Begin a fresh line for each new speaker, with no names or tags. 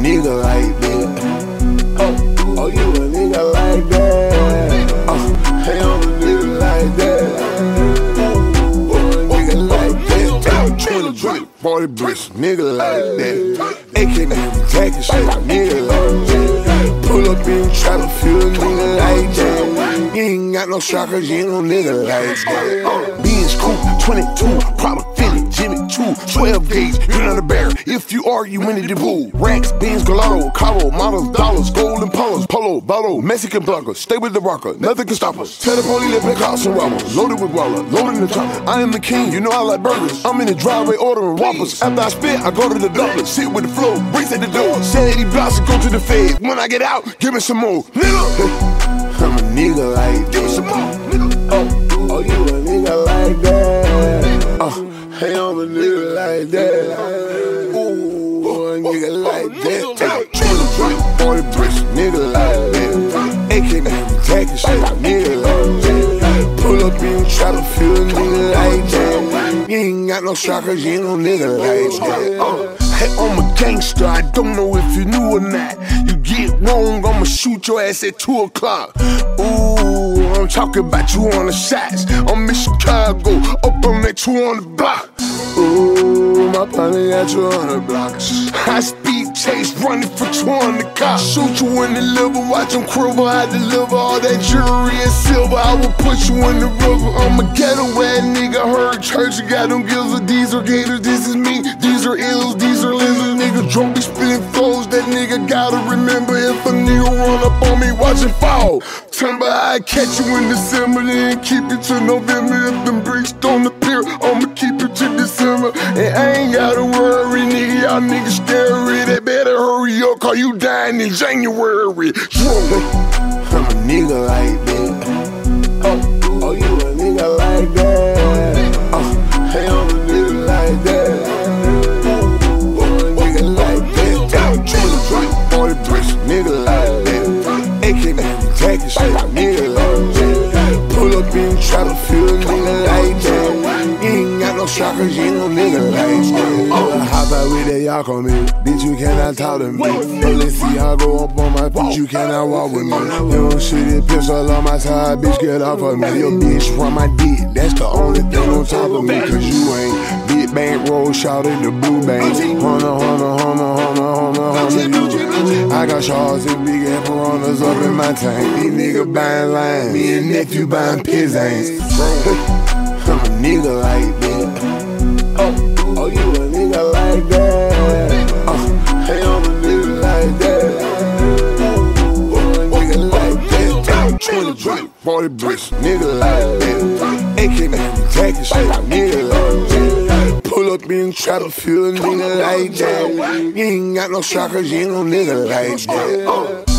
nigga like that. Oh, oh, you a nigga like that. Oh, hey, I'm a nigga like that. Oh, oh a nigga like that. 20, 20, 40 bricks, nigga like that. AK jacket shit, nigga like that. Pull up in trap, feel a nigga like that. You ain't got no shockers, you ain't no nigga like that. Uh, being cool, 22, proper 50 true. 12 days, you're not a bear. If you are, you in the pool. Racks, beans, gelato, caro, models, dollars, gold and polos, polo, bottle, Mexican blocker. Stay with the rocker, nothing can stop us. Tell the police let me call some robbers. Loaded with waller, loaded in the chopper. I am the king, you know I like burgers. I'm in the driveway ordering waffles. After I spit, I go to the dumpster, sit with the flow, breaks at the door. Say blocks and go to the fed. When I get out, give me some more. Nigga! I'm a nigga like Give me some more, nigga. Oh, oh you a nigga like that. Uh, hey, I'm a nigga like that. Ooh, a nigga like that. 20, 40 bricks, nigga like that. AK nigga, taking shit, nigga like that. Pull up in try to feel a nigga like that. You ain't got no shockers, you ain't no nigga like that. Uh, hey, I'm a gangster, I don't know if you knew or not. You get wrong, I'ma shoot your ass at 2 o'clock. Ooh, I'm talking about you on the shots. I'm in Chicago, up on that 200 block. Ooh, my partner got 200 blocks. High speed chase, running for 200 cops. Shoot you in the liver, watch them cripple. I deliver all that jewelry and silver. I will put you in the river. I'm a ghetto ass nigga. Heard church, got them gills. These are gators, this is me. These are ills, these are lizards. Nigga drunk, be spitting flows. That nigga gotta remember if a nigga run up on me, watch it fall. Timber, I catch you in December, then keep it to November. If them bricks don't appear, I'ma to And I ain't gotta worry, nigga. Y'all niggas scary. They better hurry up, cause you dying in January. I'm a nigga like that. Oh, oh, you a nigga like that. Oh, hey, I'm a nigga like that. Oh, nigga like that. 20, 40 bricks, nigga like that. AK nigga, taking shit, nigga like that. Pull up in try to feel no shockers, you no nigga like that. Oh, hop out with that y'all come in. Bitch, you cannot talk to me. Let's see how I go up on my feet, you cannot walk with me. You don't see this pistol on my side, bitch, get off of me. Your bitch run my dick, that's the only thing on top of me. Cause you ain't big bank roll, shout at the blue bank. Hunter, hunter, hunter, hunter, hunter, hunter. I got shards and big piranhas up in my tank. These niggas buying lines, me and nephew buying pizzans. 20, 20, 40 bricks, nigga like that. AK nigga, taking shit, nigga like that. Pull up in try to feel a nigga like that. You ain't got no shockers, you ain't no nigga like that.